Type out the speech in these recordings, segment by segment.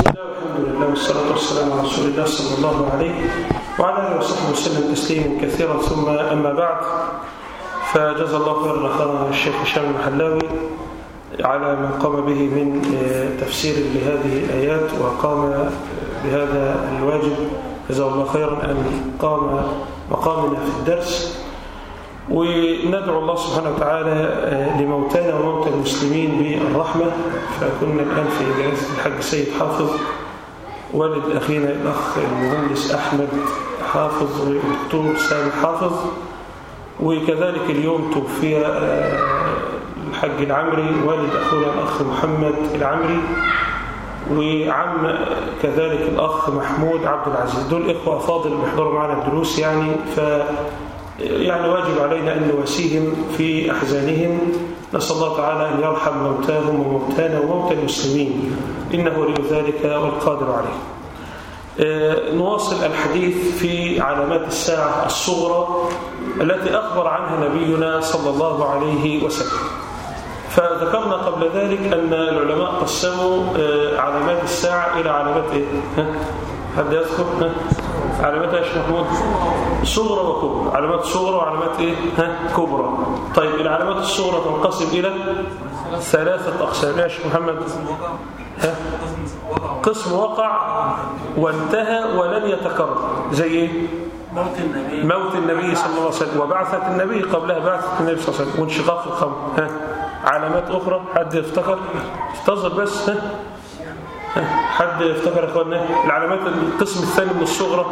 بسم الله والحمد لله والصلاة والسلام على رسول الله صلى الله عليه وعلى آله وصحبه وسلم تسليما كثيرا ثم أما بعد فجزا الله خيرا أخانا الشيخ هشام المحلاوي على ما قام به من تفسير لهذه الآيات وقام بهذا الواجب جزاه الله خيرا أن قام مقامنا في الدرس وندعو الله سبحانه وتعالى لموتانا وموتى المسلمين بالرحمة. فكنا الآن في جلسة الحاج سيد حافظ. والد أخينا الأخ المهندس أحمد حافظ والدكتور سامي حافظ. وكذلك اليوم توفي الحاج العمري والد أخونا الأخ محمد العمري. وعم كذلك الأخ محمود عبد العزيز. دول إخوة أفاضل بيحضروا معنا الدروس يعني. ف يعني واجب علينا أن نواسيهم في أحزانهم. نسأل الله تعالى أن يرحم موتاهم وموتانا وموتى المسلمين. إنه ولي ذلك والقادر عليه. نواصل الحديث في علامات الساعة الصغرى التي أخبر عنها نبينا صلى الله عليه وسلم. فذكرنا قبل ذلك أن العلماء قسموا علامات الساعة إلى علامات إيه؟ حد يذكر؟ علامات إيش؟ محمود صغرى وكبرى. علامات صغرى وعلامات إيه؟ ها؟ كبرى. طيب العلامات الصغرى تنقسم إلى ثلاثة أقسام. إيش محمد؟ ها؟ قسم وقع وانتهى ولن يتكرر. زي إيه؟ موت النبي. موت النبي صلى الله عليه وسلم. وبعثة النبي قبلها بعثة النبي صلى الله عليه وسلم. وانشقاق القمر ها؟ علامات أخرى. حد يفتكر؟ افتظر بس. ها؟ حد يفتكر يا العلامات القسم الثاني من الصغرى.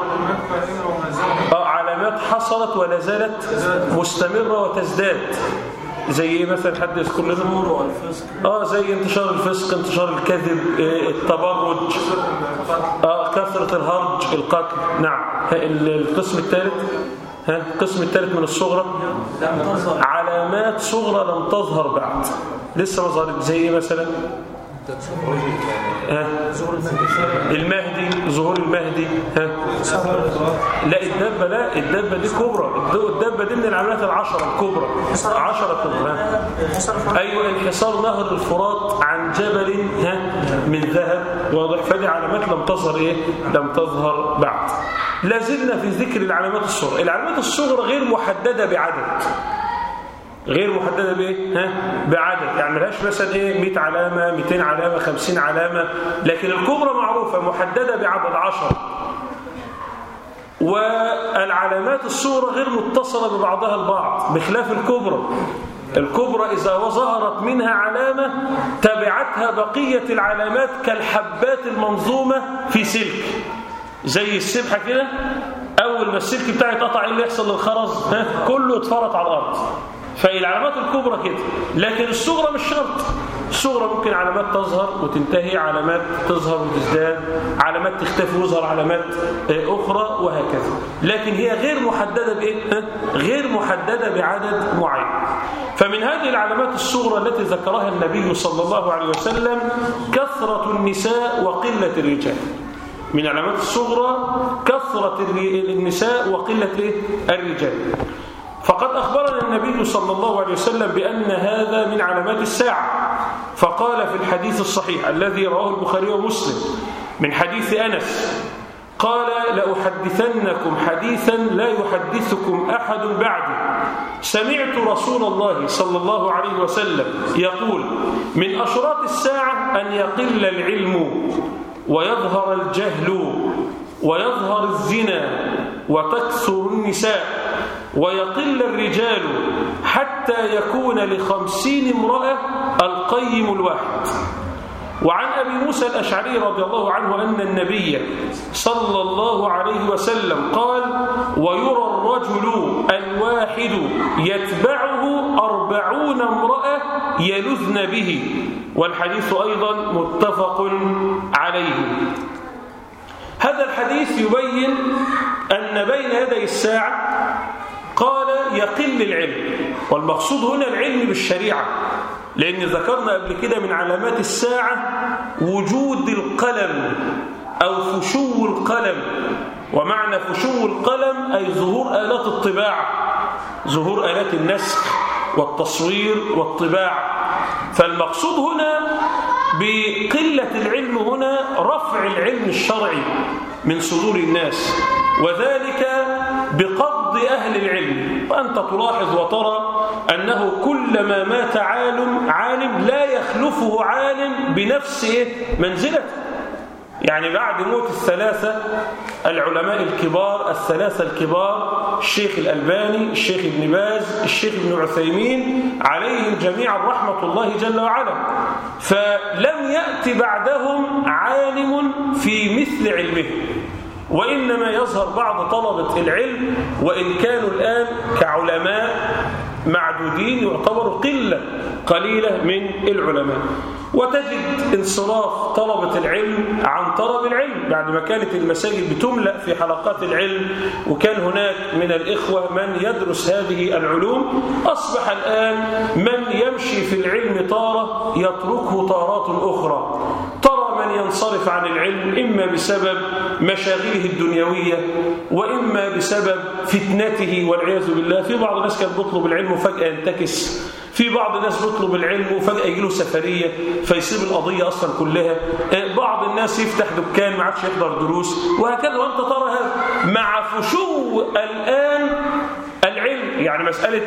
آه علامات حصلت ولا زالت مستمرة وتزداد. زي إيه مثلا؟ حد يذكر لنا؟ آه زي انتشار الفسق انتشار الكذب إيه التبرج آه كثرة الهرج القتل. نعم. القسم الثالث؟ ها القسم الثالث من الصغرى؟ علامات صغرى لم تظهر بعد. لسه ما ظهرت. زي إيه مثلا؟ المهدي ظهور المهدي ها؟ لا الدبه لا الدبه دي كبرى. الدبه دي من العلامات العشرة الكبرى. عشرة كبرى ها؟ أيوه انحسار نهر الفرات عن جبل ها؟ من ذهب. واضح. فدي علامات لم تظهر إيه؟ لم تظهر بعد. لازلنا في ذكر العلامات الصغرى. العلامات الصغرى غير محددة بعدد. غير محددة بإيه؟ ها؟ بعدد. يعني ملهاش مثلا إيه؟ 100 علامة 200 علامة 50 علامة. لكن الكبرى معروفة محددة بعدد 10 والعلامات الصغرى غير متصلة ببعضها البعض بخلاف الكبرى. الكبرى إذا ظهرت منها علامة تبعتها بقية العلامات كالحبات المنظومة في سلك. زي السبحة كده أول ما السلك بتاعي اتقطع إيه اللي يحصل للخرز؟ ها؟ كله اتفرط على الأرض. فالعلامات الكبرى كده. لكن الصغرى مش شرط. الصغرى ممكن علامات تظهر وتنتهي علامات تظهر وتزداد علامات تختفي ويظهر علامات أخرى وهكذا. لكن هي غير محددة بإيه؟ غير محددة بعدد معين. فمن هذه العلامات الصغرى التي ذكرها النبي صلى الله عليه وسلم كثرة النساء وقلة الرجال. من العلامات الصغرى كثرة النساء وقلة الرجال. فقد أخبرنا النبي صلى الله عليه وسلم بأن هذا من علامات الساعة. فقال في الحديث الصحيح الذي رواه البخاري ومسلم من حديث أنس قال لأحدثنكم حديثا لا يحدثكم أحد بعدي سمعت رسول الله صلى الله عليه وسلم يقول من أشراط الساعة أن يقل العلم ويظهر الجهل ويظهر الزنا وتكثر النساء. ويقل الرجال حتى يكون لخمسين امرأة القيم الواحد. وعن أبي موسى الأشعري رضي الله عنه أن النبي صلى الله عليه وسلم قال ويرى الرجل الواحد يتبعه أربعون امرأة يلذن به والحديث أيضا متفق عليه. هذا الحديث يبين أن بين يدي الساعة قال يقل العلم. والمقصود هنا العلم بالشريعة. لأن ذكرنا قبل كده من علامات الساعة وجود القلم أو فشو القلم. ومعنى فشو القلم أي ظهور آلات الطباعة. ظهور آلات النسخ والتصوير والطباعة. فالمقصود هنا بقلة العلم هنا رفع العلم الشرعي من صدور الناس. وذلك أهل العلم وأنت تلاحظ وترى أنه كلما مات عالم عالم لا يخلفه عالم بنفس منزلته يعني بعد موت الثلاثة العلماء الكبار الثلاثة الكبار الشيخ الألباني الشيخ ابن باز الشيخ ابن عثيمين عليهم جميعا رحمة الله جل وعلا. فلم يأتي بعدهم عالم في مثل علمه. وإنما يظهر بعض طلبة العلم وإن كانوا الآن كعلماء معدودين يعتبروا قلة قليلة من العلماء. وتجد انصراف طلبة العلم عن طلب العلم بعد ما كانت المساجد بتملأ في حلقات العلم وكان هناك من الإخوة من يدرس هذه العلوم أصبح الآن من يمشي في العلم طارة يتركه طارات أخرى. من ينصرف عن العلم إما بسبب مشاغله الدنيوية وإما بسبب فتنته والعياذ بالله. في بعض الناس كان بيطلب العلم وفجأة ينتكس. في بعض الناس بيطلب العلم وفجأة يجي له سفرية فيسيب القضية أصلا كلها. بعض الناس يفتح دكان ما عادش يحضر دروس وهكذا. وأنت ترى هذا مع فشو الآن العلم. يعني مسألة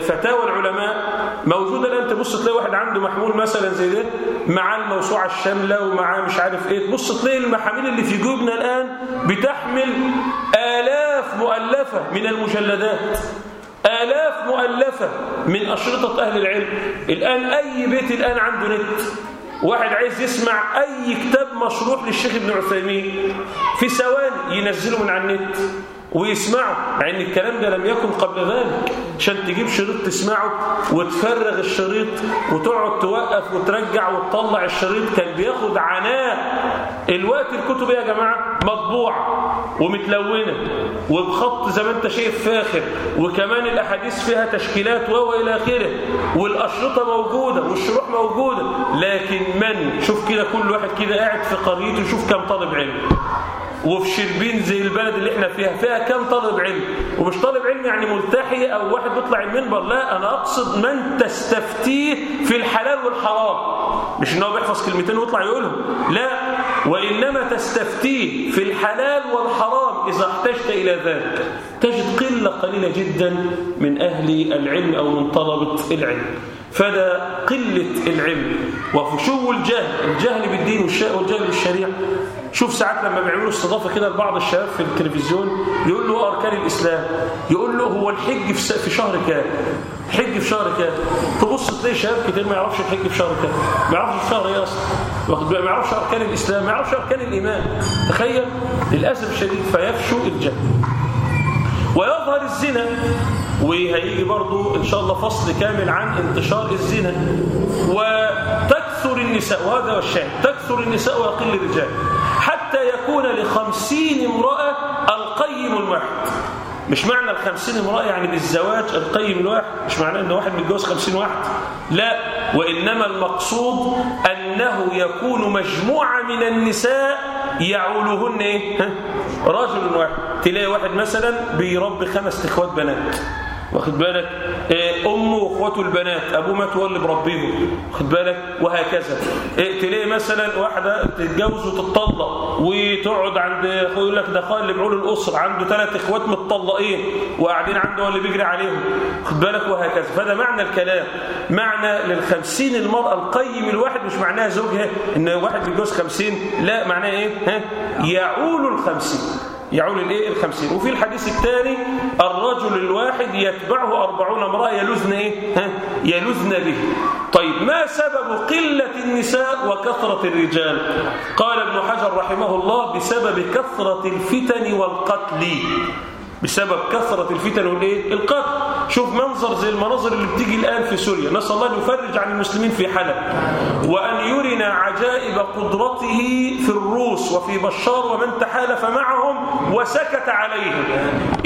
فتاوى العلماء موجودة تبص تلاقي واحد عنده محمول مثلا زي ده مع الموسوعة الشاملة ومعاه مش عارف إيه تبص تلاقي المحاميل اللي في جيوبنا الآن بتحمل آلاف مؤلفة من المجلدات آلاف مؤلفة من أشرطة أهل العلم. الآن أي بيت الآن عنده نت واحد عايز يسمع أي كتاب مشروح للشيخ ابن عثيمين في ثواني ينزله من على النت. ويسمعه مع إن الكلام ده لم يكن قبل ذلك عشان تجيب شريط تسمعه وتفرغ الشريط وتقعد توقف وترجع وتطلع الشريط كان بياخد عناء. الوقت الكتب يا جماعة؟ مطبوعه ومتلونة وبخط زي ما أنت شايف فاخر وكمان الأحاديث فيها تشكيلات و إلى آخره والأشرطة موجودة والشروح موجودة لكن من؟ شوف كده كل واحد كده قاعد في قريته يشوف كم طالب علم. وفي شربين زي البلد اللي إحنا فيها فيها كم طالب علم؟ ومش طالب علم يعني ملتحي أو واحد بيطلع المنبر لا أنا أقصد من تستفتيه في الحلال والحرام. مش إن هو بيحفظ كلمتين ويطلع يقولهم لا. وإنما تستفتيه في الحلال والحرام إذا احتجت إلى ذلك. تجد قلة قليلة جدا من أهل العلم أو من طلبة العلم. فده قلة العلم. وفشو الجهل؟ الجهل بالدين والجهل بالشريعة. شوف ساعات لما بيعملوا استضافة كده لبعض الشباب في التلفزيون يقول له أركان الإسلام. يقول له هو الحج في شهر كام؟ الحج في شهر كام؟ تبص تلاقي شباب كتير ما يعرفش الحج في شهر كام. ما يعرفش في شهر إيه أصلا؟ ما يعرفش أركان الإسلام ما يعرفش أركان الإيمان. تخيل للأسف الشديد فيفشو الجهل. ويظهر الزنا وهيجي برضو إن شاء الله فصل كامل عن انتشار الزنا. وتكثر النساء وهذا هو الشاهد. تكثر النساء ويقل الرجال. يكون لخمسين امرأة القيم الواحد. مش معنى الخمسين امرأة يعني بالزواج القيم الواحد مش معنى إن واحد متجوز خمسين واحد. لا وإنما المقصود أنه يكون مجموعة من النساء يعولهن إيه؟ رجل واحد. تلاقي واحد مثلا بيربي خمس إخوات بنات. واخد بالك؟ إيه أمه وأخواته البنات أبوه مات هو اللي مربيهم واخد بالك؟ وهكذا. إيه تلاقي مثلا واحدة تتجوز وتتطلق وتقعد عند يقول لك ده خال بعول الاسره عنده ثلاث إخوات متطلقين وقاعدين عنده هو اللي بيجري عليهم واخد بالك؟ وهكذا. فده معنى الكلام. معنى للخمسين المرأة القيم الواحد مش معناها زوجها إن واحد بيتجوز خمسين لا معناها إيه؟ ها؟ يعول الخمسين. يعول الايه؟ الخمسين. وفي الحديث الثاني الرجل الواحد يتبعه أربعون امرأة يلذن إيه؟ ها؟ يلذن به. طيب ما سبب قلة النساء وكثرة الرجال؟ قال ابن حجر رحمه الله بسبب كثرة الفتن والقتل. بسبب كثرة الفتن والايه القتل شوف منظر زي المناظر اللي بتيجي الآن في سوريا. نسأل الله أن يفرج عن المسلمين في حلب. وأن يرنا عجائب قدرته في الروس وفي بشار ومن تحالف معهم وسكت عليهم.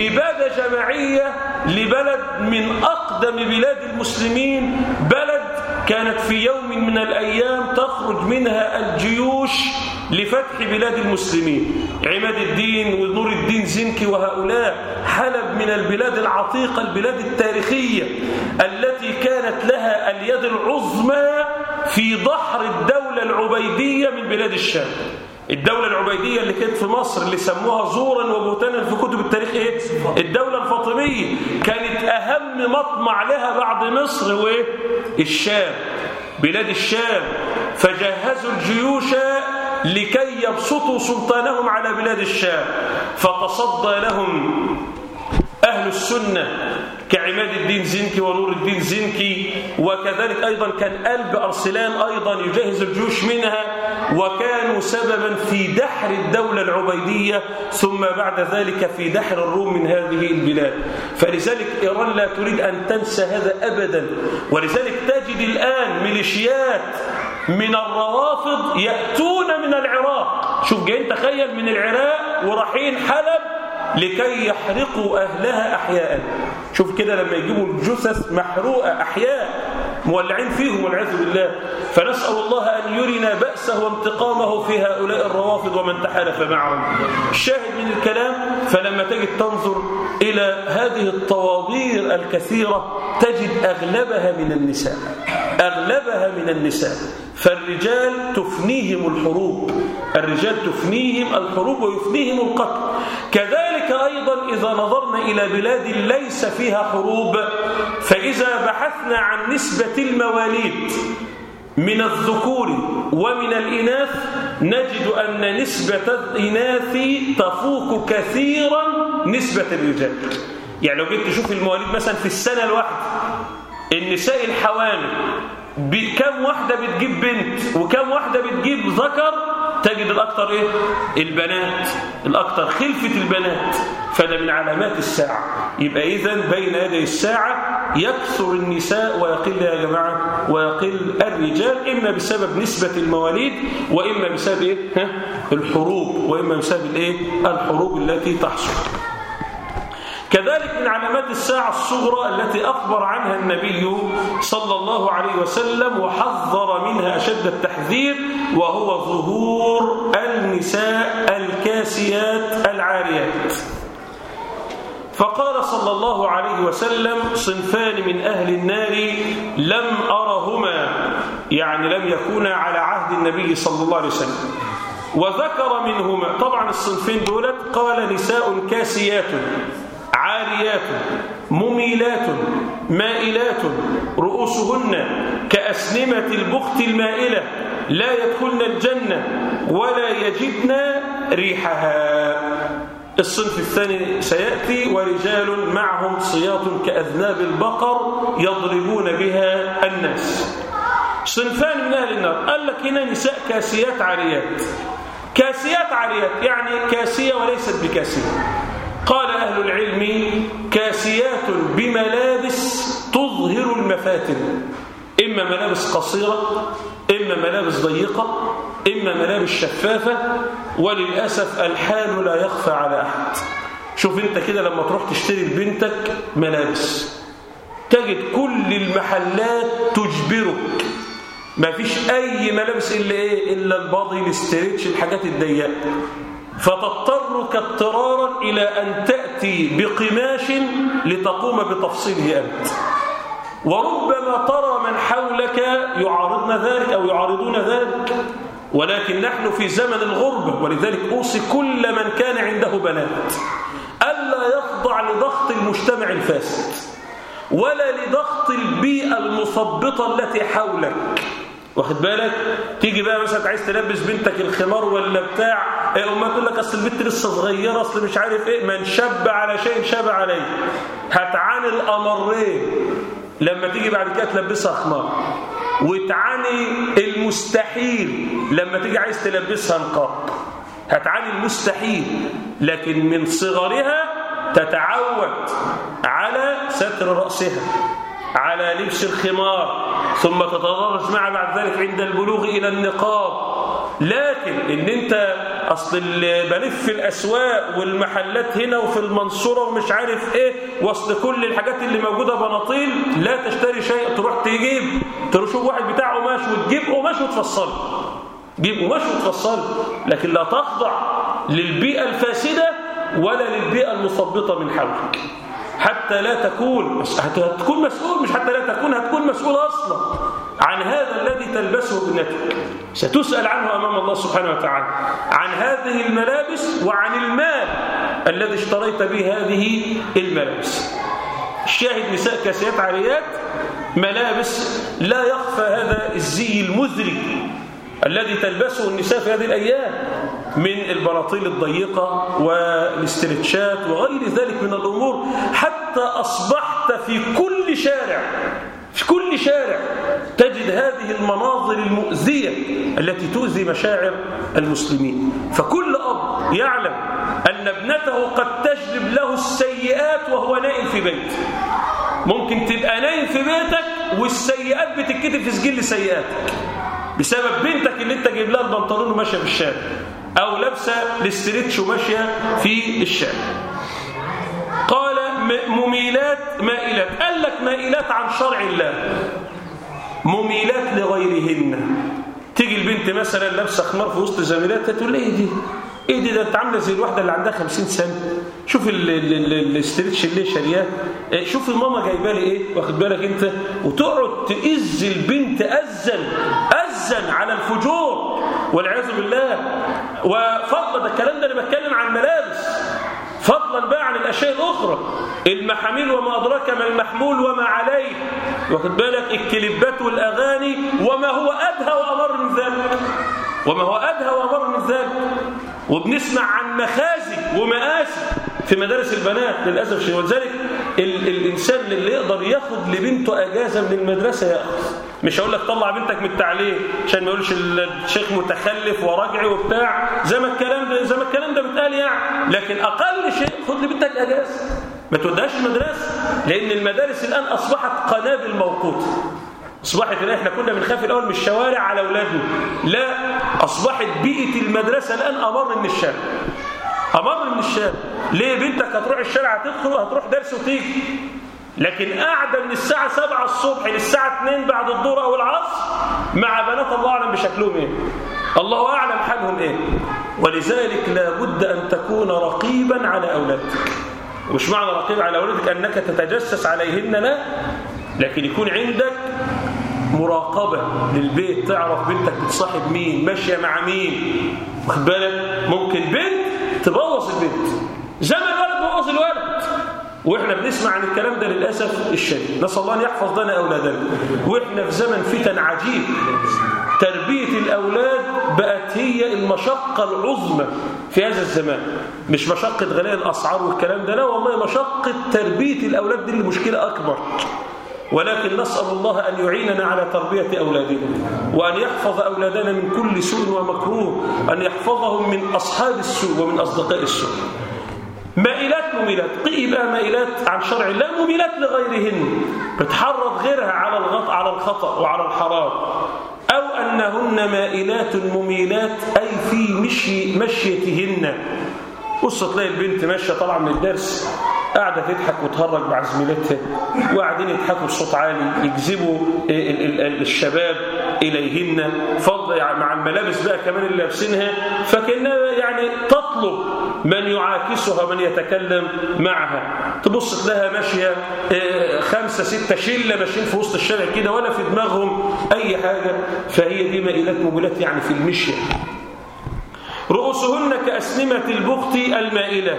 إبادة جماعية لبلد من أقدم بلاد المسلمين. بلد كانت في يوم من الأيام تخرج منها الجيوش لفتح بلاد المسلمين. عماد الدين ونور الدين زنكي وهؤلاء حلب من البلاد العتيقة البلاد التاريخية التي كانت لها اليد العظمى في ضحر الدولة العبيدية من بلاد الشام. الدولة العبيدية اللي كانت في مصر اللي سموها زورا وبوتانا في كتب التاريخ إيه؟ الدولة الفاطمية. كانت أهم مطمع لها بعد مصر والشام بلاد الشام. فجهزوا الجيوش لكي يبسطوا سلطانهم على بلاد الشام. فتصدى لهم أهل السنة كعماد الدين زنكي ونور الدين زنكي وكذلك أيضا كان قلب أرسلان أيضا يجهز الجيوش منها وكانوا سببا في دحر الدولة العبيدية ثم بعد ذلك في دحر الروم من هذه البلاد. فلذلك إيران لا تريد أن تنسى هذا أبدا. ولذلك تجد الآن ميليشيات من الروافض يأتون من العراق. شوف جايين تخيل من العراق ورايحين حلب لكي يحرقوا أهلها أحياء. شوف كده لما يجيبوا الجثث محروقة أحياء مولعين فيهم والعياذ بالله. فنسأل الله أن يرنا بأسه وانتقامه في هؤلاء الروافض ومن تحالف معهم. الشاهد من الكلام؟ فلما تجد تنظر إلى هذه الطوابير الكثيرة تجد أغلبها من النساء أغلبها من النساء. فالرجال تفنيهم الحروب الرجال تفنيهم الحروب ويفنيهم القتل. كذلك أيضا إذا نظرنا إلى بلاد ليس فيها حروب فإذا بحثنا عن نسبة المواليد من الذكور ومن الإناث نجد أن نسبة الإناث تفوق كثيرا نسبة الرجال. يعني لو جيت تشوف المواليد مثلا في السنة الواحدة النساء الحوامل كم واحدة بتجيب بنت وكم واحدة بتجيب ذكر تجد الأكثر إيه؟ البنات الأكثر خلفة البنات. فده من علامات الساعة. يبقى إذن بين يدي الساعة يكثر النساء ويقل يا جماعة ويقل الرجال إما بسبب نسبة المواليد وإما بسبب إيه؟ ها؟ الحروب وإما بسبب الإيه؟ الحروب التي تحصل كذلك من علامات الساعة الصغرى التي أخبر عنها النبي صلى الله عليه وسلم وحذر منها أشد التحذير وهو ظهور النساء الكاسيات العاريات فقال صلى الله عليه وسلم صنفان من أهل النار لم أرهما. يعني لم يكونا على عهد النبي صلى الله عليه وسلم. وذكر منهما. طبعا الصنفين دولت قال نساء كاسيات عاريات مميلات مائلات رؤوسهن كأسنمة البخت المائلة لا يدخلن الجنة ولا يجدن ريحها. الصنف الثاني سيأتي ورجال معهم صياط كأذناب البقر يضربون بها الناس. صنفان من أهل النار قال لك هنا نساء كاسيات عاريات. كاسيات عاريات يعني كاسية وليست بكاسية. قال أهل العلم كاسيات بملابس تظهر المفاتن. إما ملابس قصيرة إما ملابس ضيقة إما ملابس شفافة وللأسف الحال لا يخفى على أحد. شوف أنت كده لما تروح تشتري لبنتك ملابس تجد كل المحلات تجبرك. ما فيش أي ملابس إلا إيه؟ إلا الباضي الاستريتش الحاجات الضيقة. فتضطر كاضطرارا إلى أن تأتي بقماش لتقوم بتفصيله أنت. وربما ترى من حولك يعارضن ذلك أو يعارضون ذلك. ولكن نحن في زمن الغربة ولذلك أوصي كل من كان عنده بنات. ألا يخضع لضغط المجتمع الفاسد ولا لضغط البيئة المثبطة التي حولك. واخد بالك؟ تيجي بقى مثلا عايز تلبس بنتك الخمار ولا بتاع امها تقول لك أصل البنت لسه صغيرة أصل مش عارف إيه من شب على شيء شاب عليه هتعاني الأمرين. لما تيجي بعد كده تلبسها خمار وتعاني المستحيل. لما تيجي عايز تلبسها نقاب هتعاني المستحيل. لكن من صغرها تتعود على ستر رأسها على لبس الخمار ثم تتدرج معه بعد ذلك عند البلوغ إلى النقاب لكن إن أنت أصل بلف في الأسواق والمحلات هنا وفي المنصورة ومش عارف إيه وسط كل الحاجات اللي موجودة بناطيل لا تشتري شيء تروح تجيب تروح شوف واحد بتاع قماش وتجيب قماش وتفصله جيب قماش وتفصله لكن لا تخضع للبيئة الفاسدة ولا للبيئة المثبطة من حولك. حتى لا تكون هتكون مسؤول مش حتى لا تكون هتكون مسؤول أصلا عن هذا الذي تلبسه ابنتك ستسأل عنه أمام الله سبحانه وتعالى عن هذه الملابس وعن المال الذي اشتريت به هذه الملابس. الشاهد نساء كاسيات عاريات ملابس لا يخفى هذا الزي المزري الذي تلبسه النساء في هذه الأيام من البراطيل الضيقة والاسترتشات وغير ذلك من الأمور. حتى أصبحت في كل شارع في كل شارع تجد هذه المناظر المؤذية التي تؤذي مشاعر المسلمين. فكل أب يعلم أن ابنته قد تجلب له السيئات وهو نائم في بيته ممكن تبقى نايم في بيتك والسيئات بتتكتب في سجل سيئاتك. بسبب بنتك اللي انت جايب لها البنطلون وماشية في الشارع أو لابسة الاستريتش وماشية في الشارع. قال مميلات مائلات. قال لك مائلات عن شرع الله. مميلات لغيرهن. تيجي البنت مثلا لابسة خمار في وسط زميلاتها تقول إيه دي؟ إيه دي؟ ده أنت عاملة زي الواحدة اللي عندها 50 سنة. شوف الاستريتش اللي شارياه. إيه شوف ماما جايبة لي إيه؟ واخد بالك أنت؟ وتقعد تئز البنت ازا ازا على الفجور. والعياذ بالله. وفضل ده الكلام ده أنا بتكلم عن ملابس. فضلا بقى عن الأشياء الأخرى. المحاميل وما أدراك ما المحمول وما عليه. واخد بالك؟ الكليبات والأغاني وما هو أدهى وأمر من ذلك. وما هو أدهى وأمر من ذلك. وبنسمع عن مخازي ومآسي في مدارس البنات للأسف الشديد ولذلك ال الإنسان اللي يقدر ياخد لبنته أجازة من المدرسة يأخذ. مش هقول لك طلع بنتك من التعليم عشان ما يقولش الشيخ متخلف وراجعي وبتاع. زي ما الكلام ده زي ما الكلام ده بيتقال يعني. لكن أقل شيء خد لبنتك أجازة ما توديهاش المدرسة لأن المدارس الآن أصبحت قنابل موقوتة. أصبحت الآن إحنا كنا بنخاف الأول من الشوارع على أولادنا لا أصبحت بيئة المدرسة الآن أمر من الشارع. أمر من الشارع. ليه بنتك هتروح الشارع هتدخل وهتروح درس وتيجي؟ لكن قاعدة من الساعة 7 الصبح للساعة 2 بعد الظهر أو العصر مع بنات الله أعلم بشكلهم إيه؟ الله أعلم حالهم إيه؟ ولذلك لابد أن تكون رقيبا على أولادك. ومش معنى رقيب على أولادك أنك تتجسس عليهن لا. لكن يكون عندك مراقبة للبيت تعرف بنتك بتصاحب مين ماشية مع مين. واخد بالك؟ ممكن بنت تبوظ البنت زي ما الولد بوظ الولد. وإحنا بنسمع عن الكلام ده للأسف الشديد. نسأل الله أن يحفظ لنا اولادنا وإحنا في زمن فتن عجيب. تربية الأولاد بقت هي المشقة العظمى في هذا الزمان. مش مشقة غلاء الأسعار والكلام ده لا والله مشقة تربية الأولاد دي اللي مشكله أكبر. ولكن نسأل الله أن يعيننا على تربية أولادنا وأن يحفظ أولادنا من كل سوء ومكروه أن يحفظهم من أصحاب السوء ومن أصدقاء السوء. مائلات مميلات قيل مائلات عن شرع الله مميلات لغيرهن بتحرض غيرها على الغط على الخطأ وعلى الحرام. أو أنهن مائلات مميلات أي في مشي مشيتهن. بص تلاقي البنت ماشية طالعة من الدرس قاعدة تضحك وتهرج مع زميلتها وقاعدين يضحكوا بصوت عالي يجذبوا الشباب إليهن. فضل يعني مع الملابس بقى كمان اللي لابسينها فكأنها يعني تطلب من يعاكسها من يتكلم معها. تبص تلاقيها ماشية خمسة ستة شلة ماشيين في وسط الشارع كده ولا في دماغهم أي حاجة فهي دي مائلات مبولات يعني في المشية. رؤوسهن كأسنمة البخت المائلة.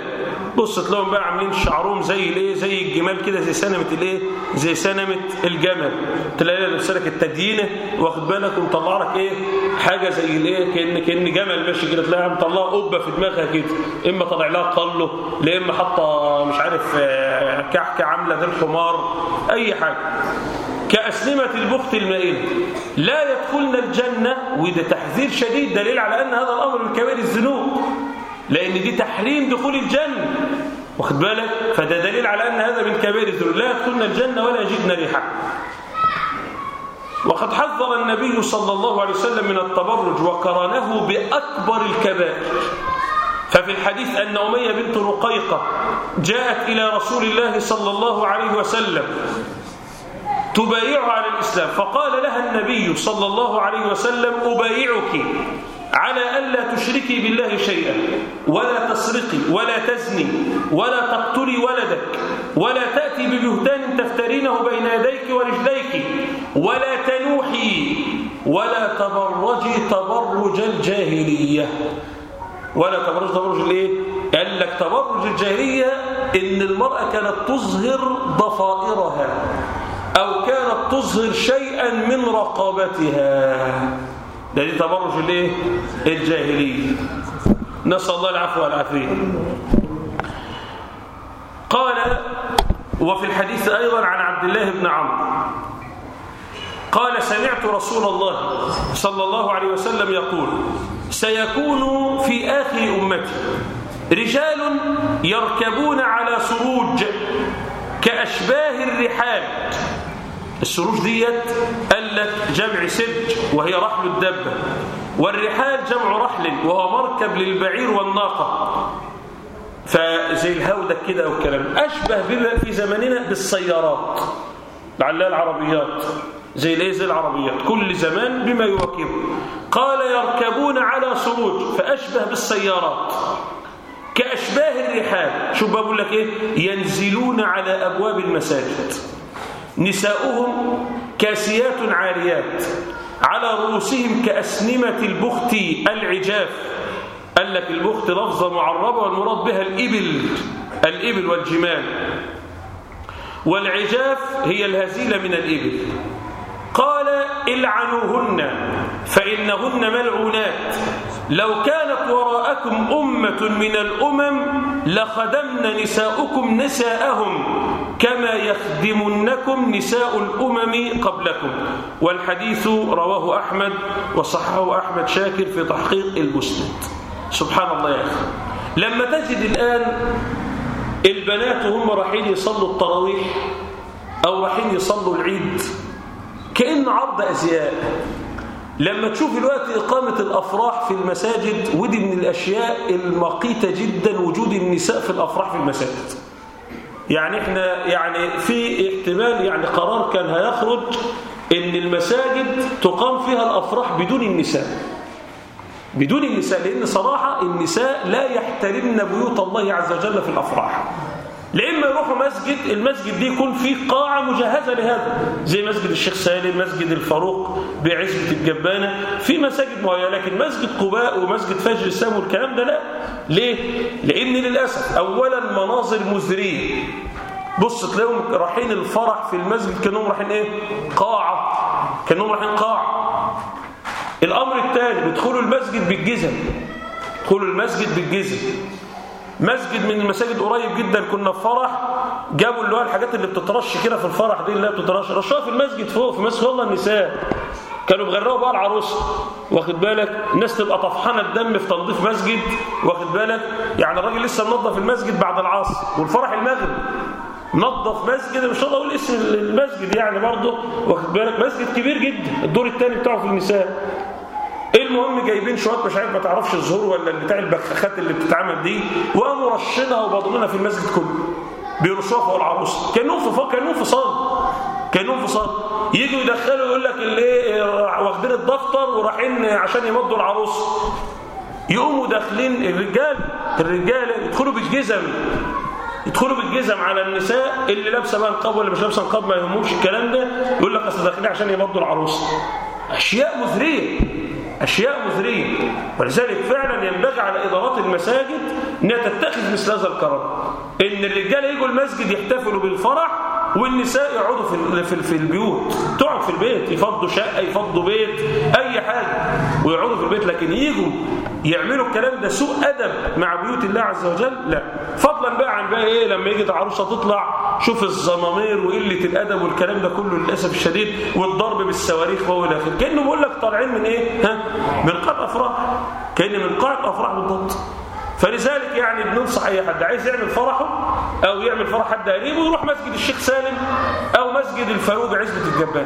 بص تلاقيهم بقى عاملين شعرهم زي الإيه؟ زي الجمال كده زي سنمة الإيه؟ زي سنمة الجمل. تلاقيها لابسه لك التدينة واخد بالك؟ ومطلع لك إيه؟ حاجة زي الإيه؟ كان كأن جمل ماشي كده. تلاقيها مطلعة قبة في دماغها كده. إما طالع لها قله لا إما حاطة مش عارف كحكة عاملة زي الحمار. أي حاجة. كأسلمة البخت المائلة لا يدخلن الجنة وده تحذير شديد دليل على أن هذا الأمر من كبائر الذنوب. لأن دي تحريم دخول الجنة. واخد بالك؟ فده دليل على أن هذا من كبائر الذنوب. لا يدخلن الجنة ولا يجدن ريحها وقد حذر النبي صلى الله عليه وسلم من التبرج وقرنه بأكبر الكبائر. ففي الحديث أن أمية بنت رقيقة جاءت إلى رسول الله صلى الله عليه وسلم تبايعها على الإسلام. فقال لها النبي صلى الله عليه وسلم أبايعك على ألا تشركي بالله شيئا ولا تسرقي ولا تزني ولا تقتلي ولدك ولا تأتي ببهتان تفترينه بين يديك ورجليك ولا تنوحي ولا تبرجي تبرج الجاهلية. ولا تبرج تبرج الايه قال لك تبرج الجاهلية إن المرأة كانت تظهر ضفائرها. أو كانت تظهر شيئا من رقابتها. ده دي تبرج الإيه؟ الجاهلية. نسأل الله العفو والعافية. قال وفي الحديث أيضا عن عبد الله بن عمرو. قال سمعت رسول الله صلى الله عليه وسلم يقول سيكون في آخر أمتي رجال يركبون على سروج كأشباه الرحال. السروج ديت قال لك جمع سرج وهي رحل الدبة والرحال جمع رحل وهو مركب للبعير والناقة. فزي الهودة كده والكلام. أشبه بما في زماننا بالسيارات لعلها العربيات زي الايه زي العربيات كل زمان بما يواكبه قال يركبون على سروج فأشبه بالسيارات. كأشباه الرحال. شو بقول لك إيه؟ ينزلون على أبواب المساجد. نساؤهم كاسيات عاريات على رؤوسهم كأسنمة البخت العجاف قال لك البخت لفظة معربة والمراد بها الإبل الإبل والجمال. والعجاف هي الهزيلة من الإبل. قال إلعنوهن فإنهن ملعونات. لو كانت وراءكم أمة من الأمم لخدمن نساؤكم نساءهم كما يخدمنكم نساء الأمم قبلكم. والحديث رواه أحمد وصححه أحمد شاكر في تحقيق المسند سبحان الله يا أخي. لما تجد الآن البنات وهم رايحين يصلوا التراويح أو رايحين يصلوا العيد كأن عرض أزياء. لما تشوف الوقت إقامة الأفراح في المساجد ودي من الأشياء المقيتة جدا وجود النساء في الأفراح في المساجد. يعني إحنا يعني في احتمال يعني قرار كان هيخرج إن المساجد تقام فيها الأفراح بدون النساء. بدون النساء لأن صراحة النساء لا يحترمن بيوت الله عز وجل في لإما يروحوا مسجد المسجد دي يكون فيه قاعة مجهزة لهذا. زي مسجد الشيخ سالم مسجد الفاروق بعزبة الجبانة في مساجد معينة لكن مسجد قباء ومسجد فجر السام والكلام ده لا. ليه؟ لأن للأسف أولا مناظر مزرية. بص تلاقيهم رايحين الفرح في المسجد كأنهم رايحين إيه؟ قاعة. كأنهم رايحين قاعة. الأمر الثاني بيدخلوا المسجد بالجزم. دخلوا المسجد بالجزم. مسجد من المساجد قريب جدا كنا في فرح جابوا اللي هو الحاجات اللي بتترش كده في الفرح دي اللي هي بتترش رشوها في المسجد فوق في مسجد والله النساء. كانوا بيغرقوا بقى العروسه واخد بالك؟ الناس تبقى طفحانة الدم في تنظيف مسجد واخد بالك؟ يعني الراجل لسه منظف المسجد بعد العصر والفرح المغرب. نظف مسجد مش هقدر أقول اسم المسجد يعني برضه واخد بالك؟ مسجد كبير جدا الدور الثاني بتاعه في النساء. المهم جايبين شوية مش عارف ما تعرفش الزهور ولا بتاع البخاخات اللي بتتعمل دي وقاموا رشينها وباضنينها في المسجد كله. بيرشوها فوق العروس. كأنهم في فوق كأنهم في صال كأنهم في صال يجوا يدخلوا يقول لك اللي واخدين الدفتر ورايحين عشان يمضوا العروس. يقوموا داخلين الرجال الرجاله يدخلوا بالجزم. يدخلوا بالجزم على النساء اللي لابسة بقى نقاب ولا مش لابسة نقاب ما يهمهمش الكلام ده. يقول لك أصل داخلين عشان يمضوا العروس. أشياء مثرية. أشياء مثرية ولذلك فعلا ينبغي على إدارات المساجد أنها تتخذ مثل هذا القرار. إن الرجال يجوا المسجد يحتفلوا بالفرح والنساء يقعدوا في في في البيوت تقعد في البيت يفضوا شقة يفضوا بيت أي حاجة ويقعدوا في البيت. لكن يجوا يعملوا الكلام ده سوء أدب مع بيوت الله عز وجل؟ لا. فضلا بقى عن بقى إيه؟ لما يجي العروسة تطلع شوف الزمامير وقلة الأدب والكلام ده كله للأسف الشديد والضرب بالصواريخ وهو إلى آخره كأنه بيقول لك طالعين من إيه؟ ها؟ من قاعة أفراح. كأن من قاعة أفراح بالضبط. فلذلك يعني بننصح أي حد عايز يعمل فرحه أو يعمل فرح حد قريبه يروح مسجد الشيخ سالم أو مسجد الفاروق عزبة الجبان.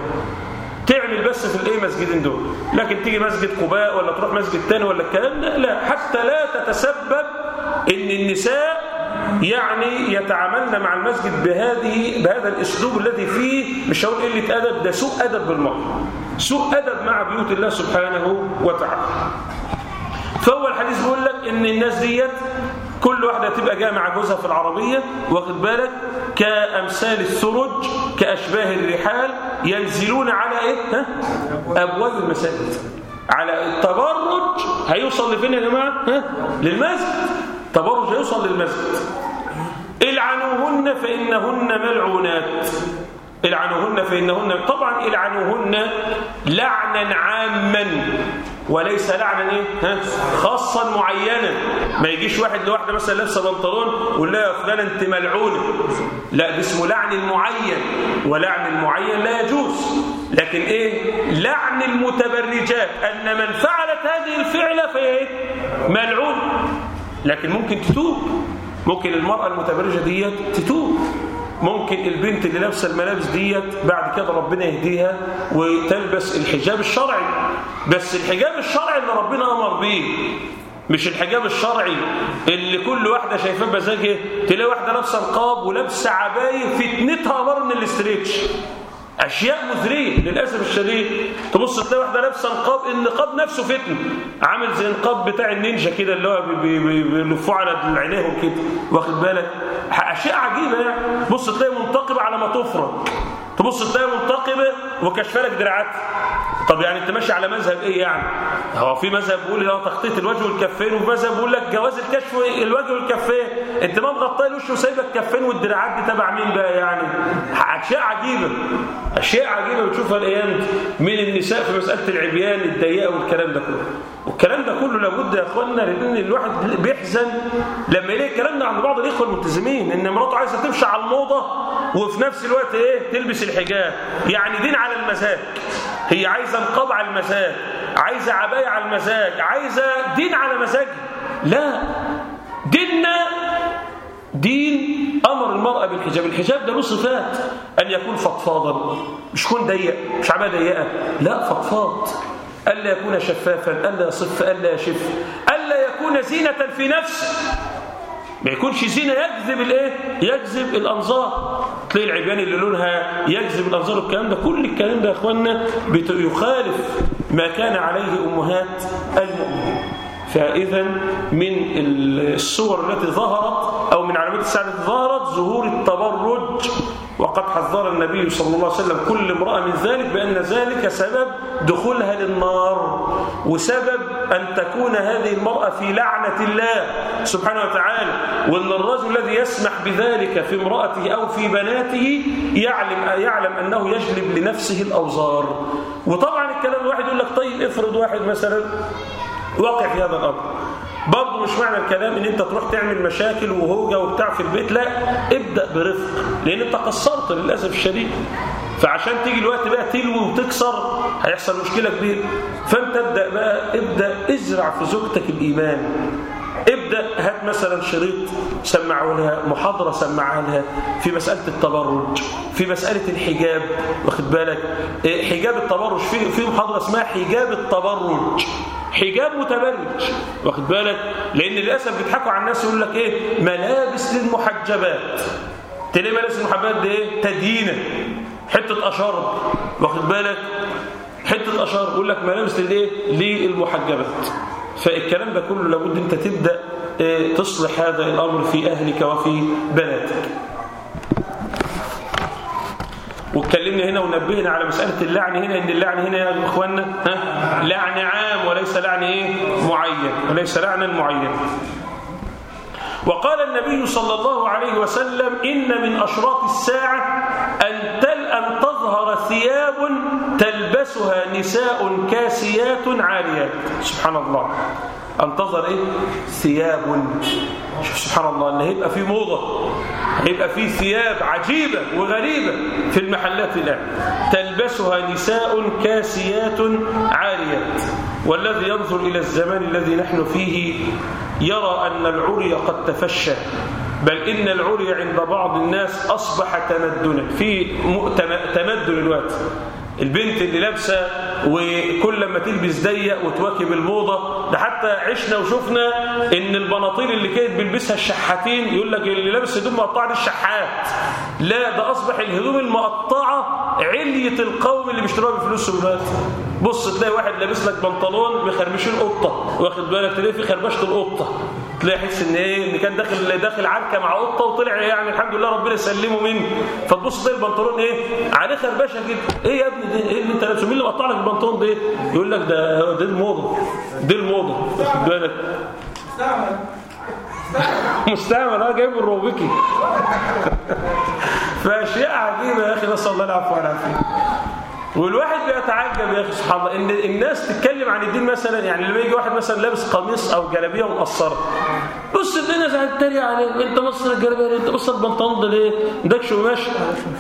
تعمل بس في الإيه مسجدين دول؟ لكن تيجي مسجد قباء ولا تروح مسجد تاني ولا الكلام ده؟ لا حتى لا تتسبب إن النساء يعني يتعاملن مع المسجد بهذه بهذا الأسلوب الذي فيه مش هقول قلة أدب ده سوء أدب بالمرة. سوء أدب مع بيوت الله سبحانه وتعالى. فهو الحديث بيقول لك إن الناس ديت كل واحدة تبقى جاية مع جوزها في العربية واخد بالك كأمثال السرج كأشباه الرحال ينزلون على إيه؟ ها؟ أبواب المساجد على التبرج هيوصل لفين يا جماعة؟ ها؟ للمسجد تبرج هيوصل للمسجد العنوهن فإنهن ملعونات العنوهن فإنهن طبعا العنوهن لعنا عاما وليس لعنا إيه؟ ها؟ خاصا معينا. ما يجيش واحد لواحدة مثلا لابسة بنطلون ويقول لها يا فلانة أنت ملعونة. لا ده اسمه لعن معين ولعن المعين لا يجوز. لكن إيه؟ لعن المتبرجات. أن من فعلت هذه الفعلة فهي إيه؟ ملعون لكن ممكن تتوب. ممكن المرأة المتبرجة ديت تتوب. ممكن البنت اللي لابسة الملابس ديت بعد كده ربنا يهديها وتلبس الحجاب الشرعي. بس الحجاب الشرعي اللي ربنا أمر بيه مش الحجاب الشرعي اللي كل واحدة شايفاه بمزاجها تلاقي واحدة لابسة نقاب ولابسة عباية فتنتها أمر من الاستريتش. أشياء مزرية للأسف الشديد. تبص تلاقي واحدة لابسة نقاب النقاب نفسه فتن. عامل زي النقاب بتاع النينجا كده اللي هو بيلفوه على عينيهم كده. واخد بالك؟ أشياء عجيبة يعني. بص تلاقي منتقبة على ما تفرج تبص تلاقي منتقبة وكشفه لك دراعاتها طب يعني انت ماشي على مذهب إيه يعني؟ هو في مذهب بيقول لو تخطيط الوجه والكفين وفي مذهب بيقول لك جواز الكشف الوجه والكفين. انت ما مغطيه الوش وسايبه الكفين والدراعات دي تبع مين بقى يعني؟ أشياء عجيبة. أشياء عجيبة. بتشوفها الأيام من النساء في مسألة العبيان الضيقة والكلام ده كله. والكلام ده كله لابد يا أخوانا لأن الواحد بيحزن لما يلاقي الكلام ده عند بعض الإخوة الملتزمين إن مراته عايزة تمشي على الموضة وفي نفس الوقت إيه؟ تلبس الحجاب. يعني دين على المزاج هي عايزة نقاب على المزاج عايزة عباية على المزاج عايزة دين على مزاج لا ديننا دين أمر المرأة بالحجاب. الحجاب ده له صفات. أن يكون فضفاضا مش يكون ضيق مش عبايه ضيقة. لا فضفاض. الا يكون شفافا الا يصف الا يشف الا يكون زينة في نفسه. ما يكونش زينة يجذب الإيه؟ يجذب الأنظار. تلاقي العبيان اللي لونها يجذب الانظار والكلام ده. كل الكلام ده يا اخوانا يخالف ما كان عليه أمهات المؤمنين. فاذا من الصور التي ظهرت أو من علامات الساعة التي ظهرت ظهور التبرج. وقد حذر النبي صلى الله عليه وسلم كل امرأة من ذلك بأن ذلك سبب دخولها للنار وسبب أن تكون هذه المرأة في لعنة الله سبحانه وتعالى. وأن الرجل الذي يسمح بذلك في امرأته أو في بناته يعلم, يعلم أنه يجلب لنفسه الأوزار. وطبعا الكلام الواحد يقول لك طيب افرض واحد مثلا واقع في هذا الأمر. برضه مش معنى الكلام إن أنت تروح تعمل مشاكل وهوجة وبتاع في البيت لا ابدأ برفق لأن أنت قصرت للأسف الشديد. فعشان تيجي الوقت بقى تلوي وتكسر هيحصل مشكلة كبيرة. فأنت ابدأ بقى ابدأ ازرع في زوجتك الإيمان. ابدأ هات مثلا شريط سمعوا لها محاضرة سمعها لها في مسألة التبرج في مسألة الحجاب. واخد بالك؟ حجاب التبرج في في محاضرة اسمها حجاب التبرج. حجاب متبرج. واخد بالك؟ لأن للأسف بيضحكوا على الناس يقول لك إيه؟ ملابس للمحجبات. تلاقي ملابس المحجبات دي إيه؟ تدينة. حتة اشرب واخد بالك؟ حتة اشرب يقول لك ملابس للإيه؟ للمحجبات. فالكلام ده كله لابد أنت تبدأ إيه؟ تصلح هذا الأمر في أهلك وفي بناتك. واتكلمنا هنا ونبهنا على مسألة اللعن هنا إن اللعن هنا يا اخوانا ها؟ لعن عام وليس لعن إيه؟ معين وليس لعنا معين. وقال النبي صلى الله عليه وسلم إن من أشراط الساعة أن, تل أن تظهر ثياب تلبسها نساء كاسيات عاريات. سبحان الله. أن تظهر إيه؟ ثياب. شوف سبحان الله أن هيبقى في موضة هيبقى في ثياب عجيبة وغريبة في المحلات الآن. تلبسها نساء كاسيات عاريات. والذي ينظر إلى الزمان الذي نحن فيه يرى أن العري قد تفشى. بل إن العري عند بعض الناس أصبح تمدنا في تمدن الوقت. البنت اللي لابسة وكل لما تلبس ضيق وتواكب الموضة. ده حتى عشنا وشفنا إن البناطيل اللي كانت بيلبسها الشحاتين يقول لك اللي لابس هدوم مقطعة الشحات. لا ده أصبح الهدوم المقطعة علية القوم اللي بيشتروها بفلوس دلوقتي بص تلاقي واحد لابس لك بنطلون مخربشين قطة. واخد بالك؟ تلاقي في خربشة القطة. تلاقي يحس إن إيه إن كان داخل داخل عركة مع قطة وطلع يعني الحمد لله ربنا يسلمه منه. فتبص تلاقي البنطلون إيه عليه خربشة كده. إيه يا ابني ده؟ إيه اللي أنت لابسه؟ مين اللي قطع لك البنطلون ده؟ يقول لك ده دي الموضة. دي الموضة. خد بالك مستعمل. أه جايب الروبيكي. فأشياء عجيبة يا أخي نسأل الله العفو والعافية. والواحد بيتعجب يا أخي سبحان الله إن الناس تتكلم عن الدين مثلا يعني لما يجي واحد مثلا لابس قميص أو جلابية ومقصرة. بص الدنيا زي تتريق عليه أنت مصر الجلابية ليه؟ أنت مصر البنطلون ده ليه؟ ده قماش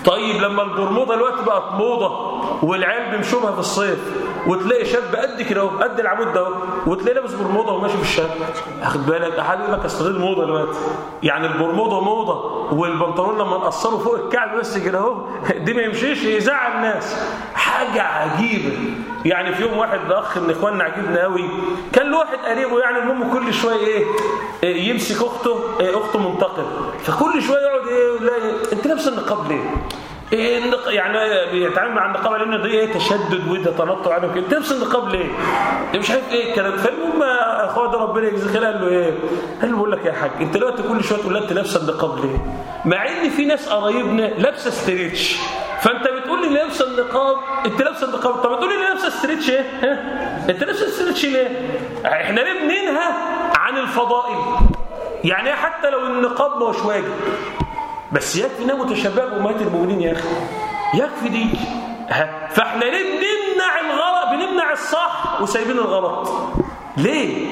طيب لما البرموده دلوقتي بقت موضة والعيال بيمشوا بها في الصيف وتلاقي شاب قد كده أهو قد العمود ده وتلاقي لابس برموده وماشي في الشارع. اخد بالك؟ احد يقول لك أصل الموضه دلوقتي. يعني البرموده موضة والبنطلون لما نقصره فوق الكعب بس كده أهو دي ما يمشيش يزعل الناس. حاجة عجيبة. يعني في يوم واحد أخ من إخواننا عجبنا قوي كان له واحد قريبه يعني المهم كل شوية إيه, إيه يمسك أخته إيه أخته منتقل فكل شوية يقعد إيه يقول لها أنت لابسة النقاب ليه؟ إيه النق... يعني بيتعامل مع النقاب لأن دي إيه تشدد وده تنطع عنه كده تلبس النقاب ليه؟ مش عارف إيه الكلام فالمهم اخويا ده ربنا يجزيه خير قال له إيه؟ قال له بقول لك يا حاج أنت دلوقتي كل شوية تقول أنت لابسة النقاب ليه؟ مع إن في ناس قرايبنا لابسة stretch فأنت بتقول لي لابسة النقاب أنت لابسة النقاب طب بتقول لي لابسة stretch إيه؟ ها؟ أنت لابسة stretch ليه؟ إحنا ليه بننهى عن الفضائل؟ يعني حتى لو النقاب مهوش واجب بس يكفي انها متشبهه بامهات المؤمنين يا أخي. يكفي دي. فإحنا ليه بنمنع الغلط؟ بنمنع الصح وسايبين الغلط. ليه؟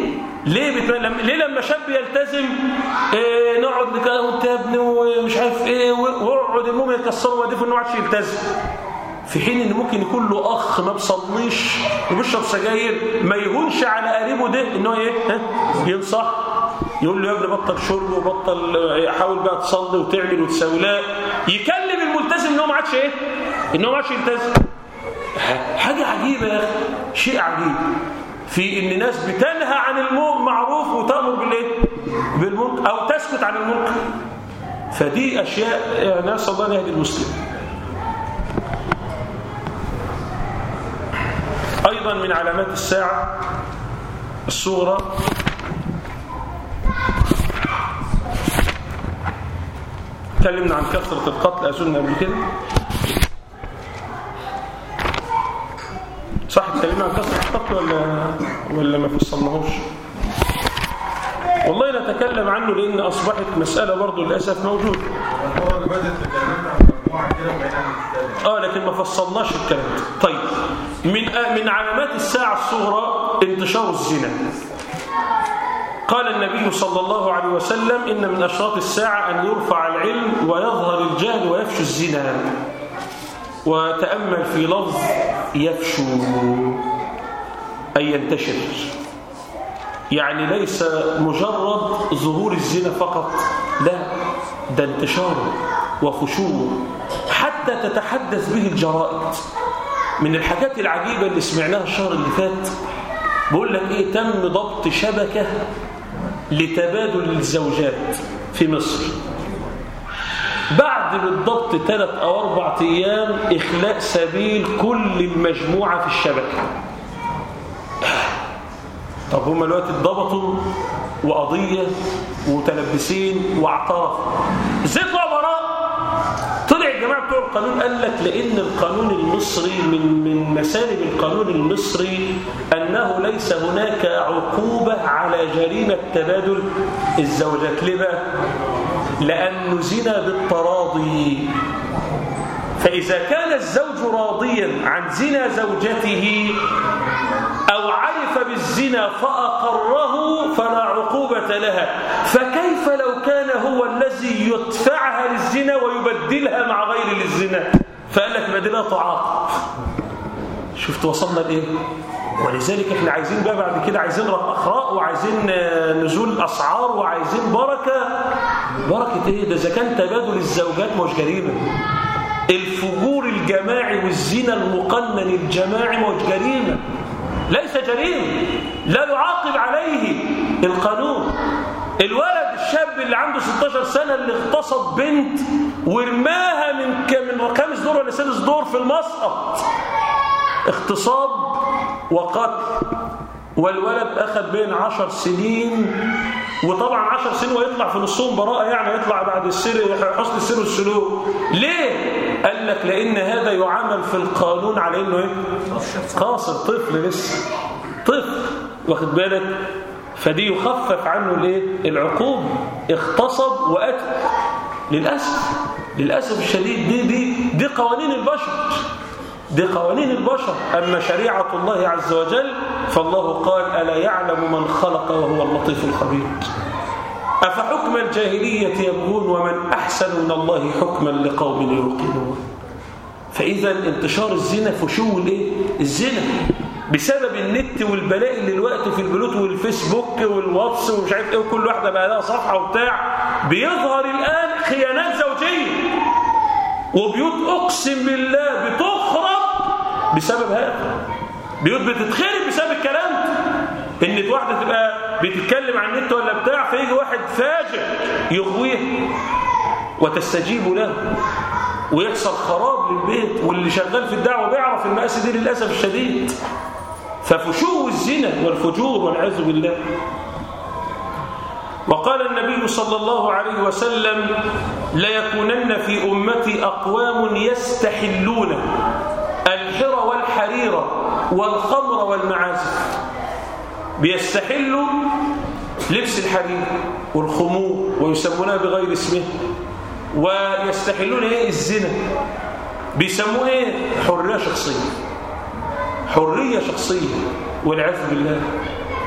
ليه بت... لما... ليه لما شاب يلتزم إيه نقعد وانت يا ابني ومش عارف إيه واقعد المهم يكسروا وادفوا إنه ما يلتزم. في حين إن ممكن يكون له أخ ما بيصليش وبيشرب سجاير ما يهونش على قريبه ده ان هو إيه ينصح. يقول له يا ابني بطل شرب وبطل حاول بقى تصلي وتعمل وتسوي لا يكلم الملتزم إن هو ما عادش إيه؟ إن هو ما عادش يلتزم. حاجة عجيبة يا أخي شيء عجيب. في إن ناس بتنهى عن المعروف وتأمر بالإيه؟ بالمنكر أو تسكت عن المنكر فدي أشياء يعني نسال الله يهدي المسلم. أيضا من علامات الساعة الصغرى تكلمنا عن كثرة القتل أظن قبل كده. صح اتكلمنا عن كثرة القتل ولا ولا ما فصلناهوش؟ والله نتكلم عنه لأن أصبحت مسألة برضه للأسف موجودة. آه لكن ما فصلناش الكلام. طيب من من علامات الساعة الصغرى انتشار الزنا. قال النبي صلى الله عليه وسلم إن من أشراط الساعة أن يرفع العلم ويظهر الجهل ويفشو الزنا. وتأمل في لفظ يفشو أي ينتشر. يعني ليس مجرد ظهور الزنا فقط لا ده انتشاره وفشوه حتى تتحدث به الجرائد. من الحاجات العجيبة اللي سمعناها الشهر اللي فات بقول لك إيه تم ضبط شبكة لتبادل الزوجات في مصر. بعد الضبط ثلاث أو أربع أيام إخلاء سبيل كل المجموعة في الشبكة. طب هم دلوقتي اتضبطوا وقضية وتلبسين واعترفوا. براء طلع الجماعة بتوع القانون قال لك لأن القانون المصري من من مسالب القانون المصري أنه ليس هناك عقوبة على جريمة تبادل الزوجات. بقى؟ لأنه زنا بالتراضي. فإذا كان الزوج راضيا عن زنا زوجته أو عرف بالزنا فأقره فلا عقوبة لها. فكيف لو كان هو الذي يدفعها للزنا ويبدلها مع غير للزنا؟ فقال لك بدلها تعاقب شفت وصلنا لإيه؟ ولذلك إحنا عايزين بقى بعد كده عايزين رخاء وعايزين نزول أسعار وعايزين بركة. بركة إيه؟ ده إذا كان تبادل الزوجات مش جريمة. الفجور الجماعي والزنا المقنن الجماعي مش جريمة. ليس جريمه لا يعاقب عليه القانون. الولد الشاب اللي عنده 16 سنة اللي اغتصب بنت ورماها من من خامس دور ولا سادس دور في المسقط. اغتصاب وقتل. والولد أخذ بين عشر سنين. وطبعا عشر سنين ويطلع في نصهم براءة يعني يطلع بعد السر حسن السر والسلوك. ليه؟ قال لك لأن هذا يعامل في القانون على إنه إيه؟ قاصر طفل لسه. طفل. واخد بالك؟ فدي يخفف عنه الايه العقوبة اغتصب وأتى للأسف للأسف الشديد دي دي دي قوانين البشر. دي قوانين البشر. أما شريعة الله عز وجل فالله قال ألا يعلم من خلق وهو اللطيف الخبير. أفحكم الجاهلية يبغون ومن أحسن من الله حكما لقوم يوقنون. فإذا انتشار الزنا فشو الايه الزنا. بسبب النت والبلاء اللي الوقت في البلوت والفيسبوك والواتس ومش عارف إيه وكل واحدة بقى لها صفحة وبتاع بيظهر الآن خيانات زوجية. وبيوت أقسم بالله بتخرب بسبب هذا. بيوت بتتخرب بسبب الكلام ده. إن واحدة تبقى بتتكلم عن النت ولا بتاع فيجي واحد فاجئ يغويه وتستجيب له. ويحصل خراب للبيت واللي شغال في الدعوة بيعرف المآسي دي للأسف الشديد. ففشو الزنا والفجور والعياذ بالله. وقال النبي صلى الله عليه وسلم ليكونن في أمتي أقوام يستحلون الحر والحرير والخمر والمعازف. بيستحلوا لبس الحرير والخمور ويسمونها بغير اسمه. ويستحلون إيه؟ الزنا. بيسموه إيه؟ حرية شخصية. حرية شخصية والعياذ بالله.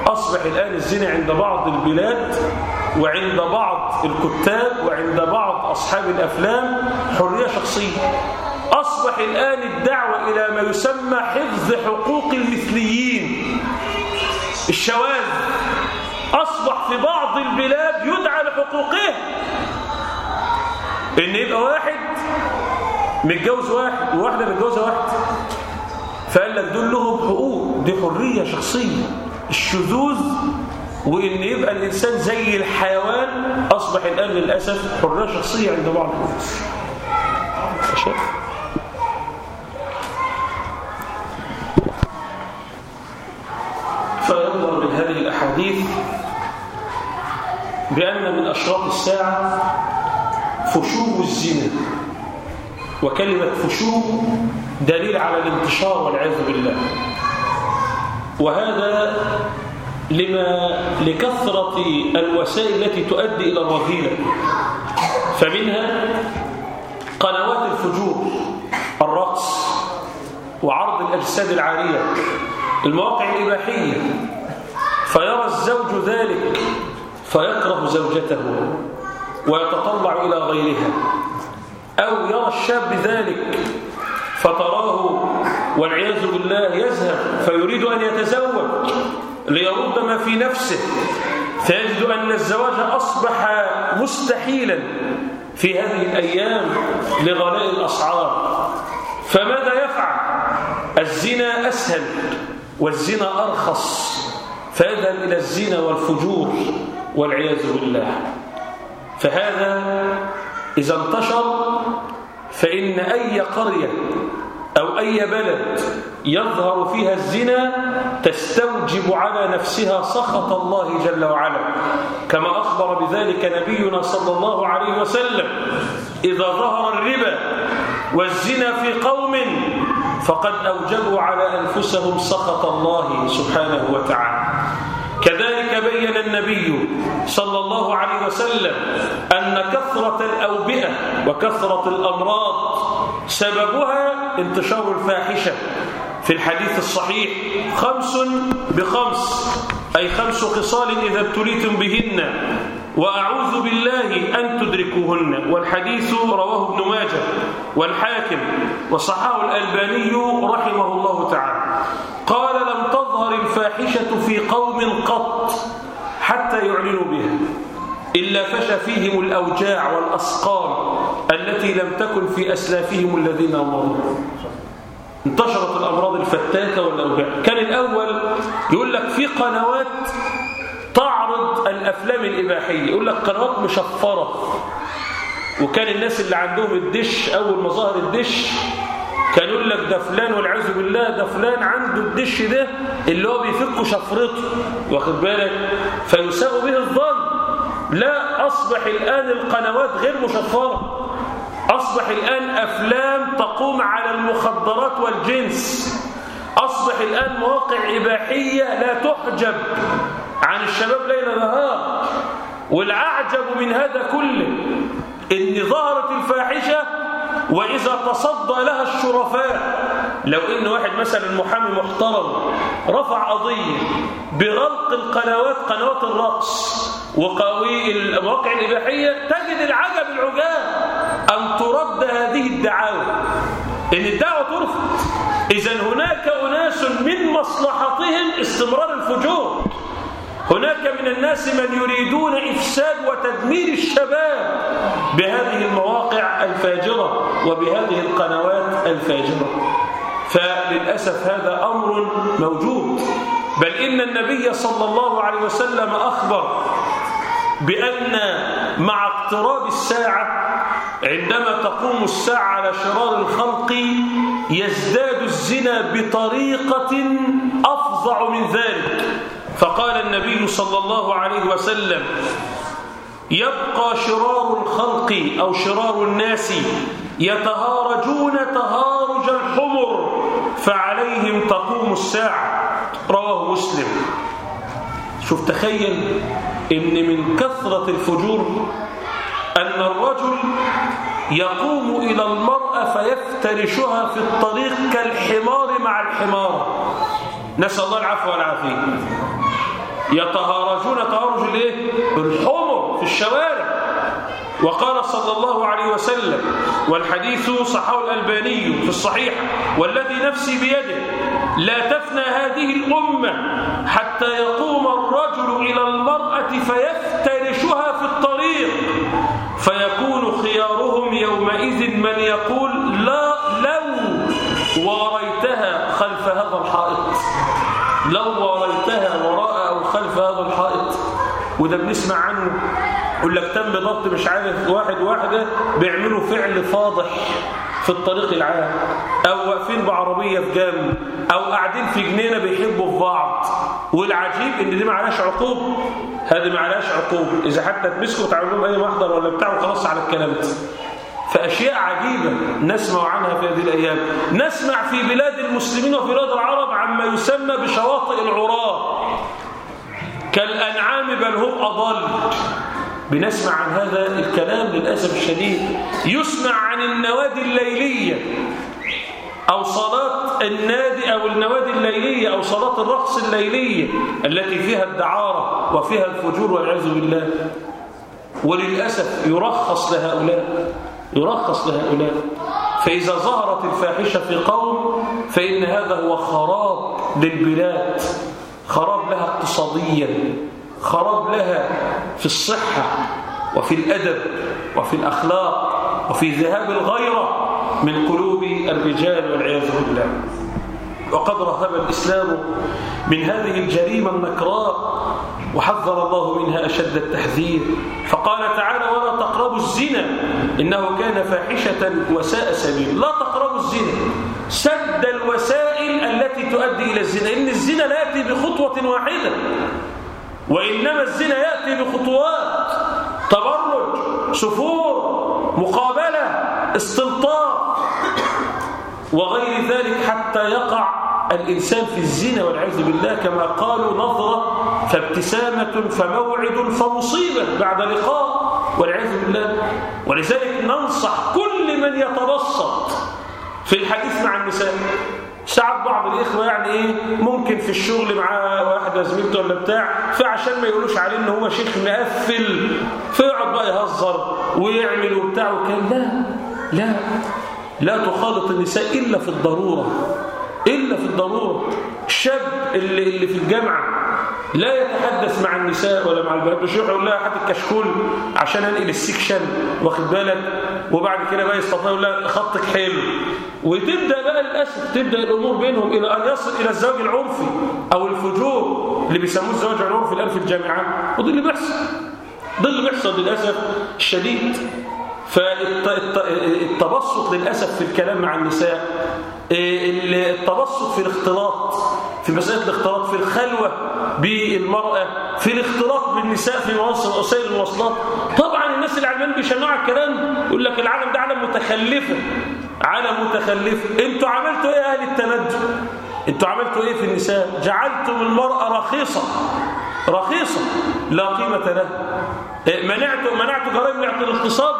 أصبح الآن الزنا عند بعض البلاد وعند بعض الكتاب وعند بعض أصحاب الأفلام حرية شخصية. أصبح الآن الدعوة إلى ما يسمى حفظ حقوق المثليين الشواذ. أصبح في بعض البلاد يدعى لحقوقه. إن يبقى واحد متجوز واحد وواحدة متجوزة واحد فقال لك دول لهم حقوق دي حرية شخصية. الشذوذ وإن يبقى الإنسان زي الحيوان أصبح الآن للأسف حرية شخصية عند بعض الناس. فيظهر من هذه الأحاديث بأن من أشراط الساعة فشو الزنا. وكلمة فشو دليل على الانتشار والعياذ بالله. وهذا لما لكثرة الوسائل التي تؤدي إلى الرذيلة. فمنها قنوات الفجور الرقص وعرض الأجساد العارية المواقع الإباحية. فيرى الزوج ذلك فيكره زوجته ويتطلع إلى غيرها. أو يرى الشاب ذلك فتراه والعياذ بالله يذهب فيريد أن يتزوج ليرد ما في نفسه. فيجد أن الزواج أصبح مستحيلا في هذه الأيام لغلاء الأسعار. فماذا يفعل؟ الزنا أسهل والزنا أرخص. فيذهب إلى الزنا والفجور والعياذ بالله. فهذا إذا انتشر فإن أي قرية أو أي بلد يظهر فيها الزنا تستوجب على نفسها سخط الله جل وعلا. كما أخبر بذلك نبينا صلى الله عليه وسلم إذا ظهر الربا والزنا في قوم فقد أوجبوا على أنفسهم سخط الله سبحانه وتعالى. كذلك بين النبي صلى الله عليه وسلم أن كثرة الأوبئة وكثرة الأمراض سببها انتشار الفاحشة. في الحديث الصحيح خمس بخمس أي خمس خصال إذا ابتليتم بهن. وأعوذ بالله أن تدركوهن. والحديث رواه ابن ماجه والحاكم وصححه الألباني رحمه الله تعالى. قال لم تظهر الفاحشة في قوم قط حتى يعلنوا بها إلا فشى فيهم الأوجاع والأسقام التي لم تكن في أسلافهم الذين مروا انتشرت الأمراض الفتاكة والأوجاع. كان الأول يقول لك في قنوات تعرض الأفلام الإباحية. يقول لك قنوات مشفرة. وكان الناس اللي عندهم الدش أول ما ظهر الدش كان يقول لك ده فلان والعياذ بالله ده فلان عنده الدش ده اللي هو بيفك شفرته. واخد بالك؟ فيساء به الظن. لا أصبح الآن القنوات غير مشفرة. أصبح الآن أفلام تقوم على المخدرات والجنس. أصبح الآن مواقع إباحية لا تحجب. عن الشباب ليل نهار. والأعجب من هذا كله إن ظهرت الفاحشة وإذا تصدى لها الشرفاء. لو إن واحد مثلا محامي محترم رفع قضية بغلق القنوات قنوات الرقص وقوي المواقع الإباحية تجد العجب العجاب أن ترد هذه الدعاوى. إن الدعوة ترفض. إذا هناك أناس من مصلحتهم استمرار الفجور. هناك من الناس من يريدون إفساد وتدمير الشباب بهذه المواقع الفاجرة وبهذه القنوات الفاجرة. فللأسف هذا أمر موجود. بل إن النبي صلى الله عليه وسلم أخبر بأن مع اقتراب الساعة عندما تقوم الساعة على شرار الخلق يزداد الزنا بطريقة أفظع من ذلك. فقال النبي صلى الله عليه وسلم يبقى شرار الخلق أو شرار الناس يتهارجون تهارج الحمر فعليهم تقوم الساعة. رواه مسلم. شوف تخيل إن من كثرة الفجور أن الرجل يقوم إلى المرأة فيفترشها في الطريق كالحمار مع الحمار. نسأل الله العفو والعافية. يتهارجون تهارج الايه؟ الحمر في الشوارع. وقال صلى الله عليه وسلم والحديث صححه الألباني في الصحيح والذي نفسي بيده لا تفنى هذه الأمة حتى يقوم الرجل إلى المرأة فيفترشها في الطريق. فيكون خيارهم يومئذ من يقول لا لو واريتها خلف هذا الحائط. لو أو خلف هذا الحائط. وده بنسمع عنه يقول لك تم ضبط مش عارف واحد واحدة بيعملوا فعل فاضح في الطريق العام. أو واقفين بعربية في جنب أو قاعدين في جنينة بيحبوا في بعض. والعجيب إن دي ما عليهاش عقوبة هذه ما عليهاش عقوبة إذا حتى تمسكوا تعملوا لهم أي محضر ولا بتاع وخلاص على الكلام ده. فأشياء عجيبة نسمع عنها في هذه الأيام. نسمع في بلاد المسلمين وفي بلاد العرب عما يسمى بشواطئ العراة كالأنعام بل هم أضل. بنسمع عن هذا الكلام للأسف الشديد. يسمع عن النوادي الليلية أو صلاة النادي أو النوادي الليلية أو صلاة الرقص الليلية التي فيها الدعارة وفيها الفجور والعياذ بالله. وللأسف يرخص لهؤلاء يرخص لهؤلاء فإذا ظهرت الفاحشة في قوم فإن هذا هو خراب للبلاد. خراب لها اقتصاديا خراب لها في الصحة وفي الأدب وفي الأخلاق وفي ذهاب الغيرة من قلوب الرجال والعياذ بالله. وقد رهب الإسلام من هذه الجريمة النكراء وحذر الله منها أشد التحذير. فقال تعالى ولا تقربوا الزنا إنه كان فاحشة وساء سبيل. لا تقربوا الزنا سد الوسائل تؤدي إلى الزنا. إن الزنا لا يأتي بخطوة واحدة وإنما الزنا يأتي بخطوات تبرج سفور مقابلة استلطاف وغير ذلك حتى يقع الإنسان في الزنا والعياذ بالله. كما قالوا نظرة فابتسامة فموعد فمصيبة بعد لقاء والعياذ بالله. ولذلك ننصح كل من يتبسط في الحديث مع النساء. ساعات بعض الإخوة يعني إيه ممكن في الشغل مع واحدة زميلته ولا بتاع فعشان ما يقولوش عليه إن هو شيخ مقفل فيقعد بقى يهزر ويعمل وبتاع وكان لا لا لا تخالط النساء إلا في الضرورة. إلا في الضرورة. الشاب اللي, اللي في الجامعة لا يتحدث مع النساء ولا مع البنات. مش يقول لها هات الكشكول عشان أنقل السكشن واخد بالك؟ وبعد كده بقى يستطيع يقول لها خطك حلو. وتبدأ بقى للأسف تبدأ الأمور بينهم إلى أن يصل إلى الزواج العرفي أو الفجور اللي بيسموه الزواج العرفي الان في الجامعات وده اللي بيحصل. ده اللي بيحصل للأسف الشديد. فالتبسط للأسف في الكلام مع النساء التبسط في الاختلاط في مسألة الاختلاط في الخلوة بالمرأة في الاختلاط بالنساء في مواصل وسائل المواصلات. طبعا الناس اللي علمان بيشنعوا الكلام يقول لك العالم ده عالم متخلفة عالم متخلفة أنتوا عملتوا إيه أهل التندد أنتوا عملتوا إيه في النساء؟ جعلتم المرأة رخيصة. رخيصة. لا قيمة لها. منعتوا منعتوا جرائم الاغتصاب؟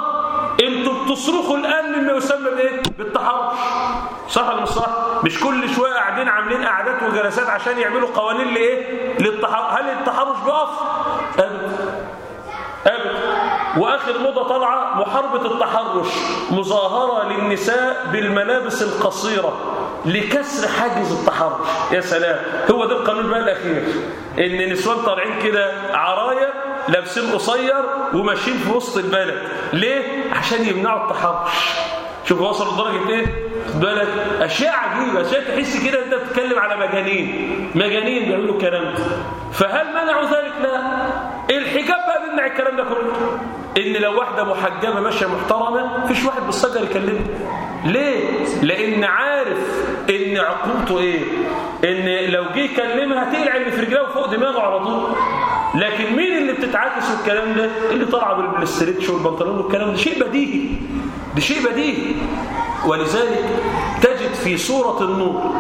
أنتوا بتصرخوا الان مما يسمى بايه؟ بالتحرش. صح ولا مش صح؟ مش كل شوية قاعدين عاملين قعدات وجلسات عشان يعملوا قوانين لإيه؟ للتحرش هل التحرش بيقف؟ ابدا ابدا وآخر موضة طالعة محاربة التحرش. مظاهرة للنساء بالملابس القصيرة لكسر حاجز التحرش. يا سلام. هو ده القانون بقى الأخير. إن نسوان طالعين كده عرايا لابسين قصير وماشيين في وسط البلد. ليه؟ عشان يمنعوا التحرش. شوف وصلوا لدرجة إيه؟ بالك أشياء عجيبة. أشياء تحس كده أنت بتتكلم على مجانين. مجانين بيعملوا الكلام ده. فهل منعوا ذلك؟ لا. الحجاب بقى بيمنع الكلام ده كله؟ إن لو واحدة محجبة ماشية محترمة مفيش واحد بالصجر يكلمها. ليه؟ لأن عارف إن عقوبته إيه؟ إن لو جه يكلمها تقلع اللي في رجلها وفوق دماغه على طول. لكن مين اللي بتتعاكس والكلام ده؟ اللي طالعة بالستريتش والبنطلون والكلام ده. شيء بديهي. ده شيء بديهي. ولذلك تجد في سورة النور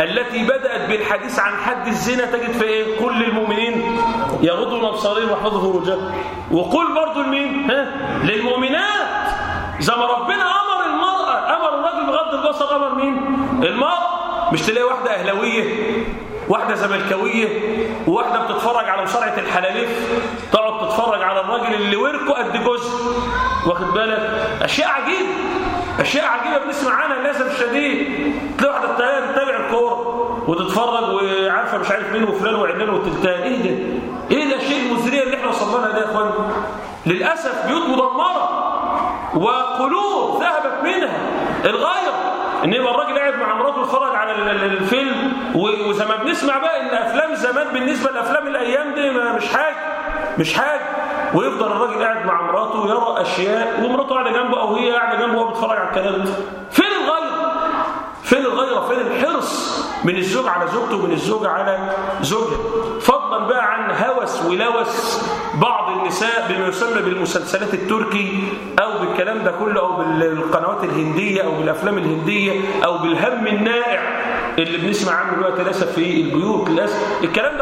التي بدأت بالحديث عن حد الزنا تجد في إيه؟ كل المؤمنين يغضوا من أبصارهم ويحفظوا فروجهم. وقل برضو لمين؟ ها؟ للمؤمنات. زي ما ربنا بغض البصر أمر مين؟ المرأة مش تلاقي واحدة اهلاوية واحدة زملكاوية وواحدة بتتفرج على مصارعة الحلاليف. تقعد تتفرج على الراجل اللي وركه قد جزء. واخد بالك؟ أشياء عجيبة أشياء عجيبة. بنسمع عنها للأسف الشديد تلاقي واحدة بتتابع الكورة وتتفرج وعارفة مش عارف مين وفلان وعلان وتلتان إيه ده؟ إيه ده الشيء المزرية اللي إحنا وصلنا لها ده يا إخوان؟ للأسف بيوت مدمرة وقلوب ذهبت منها. الغاية إن يبقى الراجل قاعد مع مراته يتفرج على الفيلم وزي ما بنسمع بقى إن أفلام زمان بالنسبة لأفلام الأيام دي مش حاجة مش حاجة. ويفضل الراجل قاعد مع مراته يرى أشياء ومراته قاعدة جنبه أو هي قاعدة جنبه وهو بيتفرج على الكلام ده. فين الغيره فين الغيره فين الحرص؟ من الزوج على زوجته ومن الزوجه على زوجها. فضلا بقى عن هوس ولوس بعض النساء بما يسمى بالمسلسلات التركي أو بالكلام ده كله أو بالقنوات الهندية أو بالأفلام الهندية أو بالهم النائع اللي بنسمع عنه دلوقتي للأسف في البيوت. للأسف الكلام ده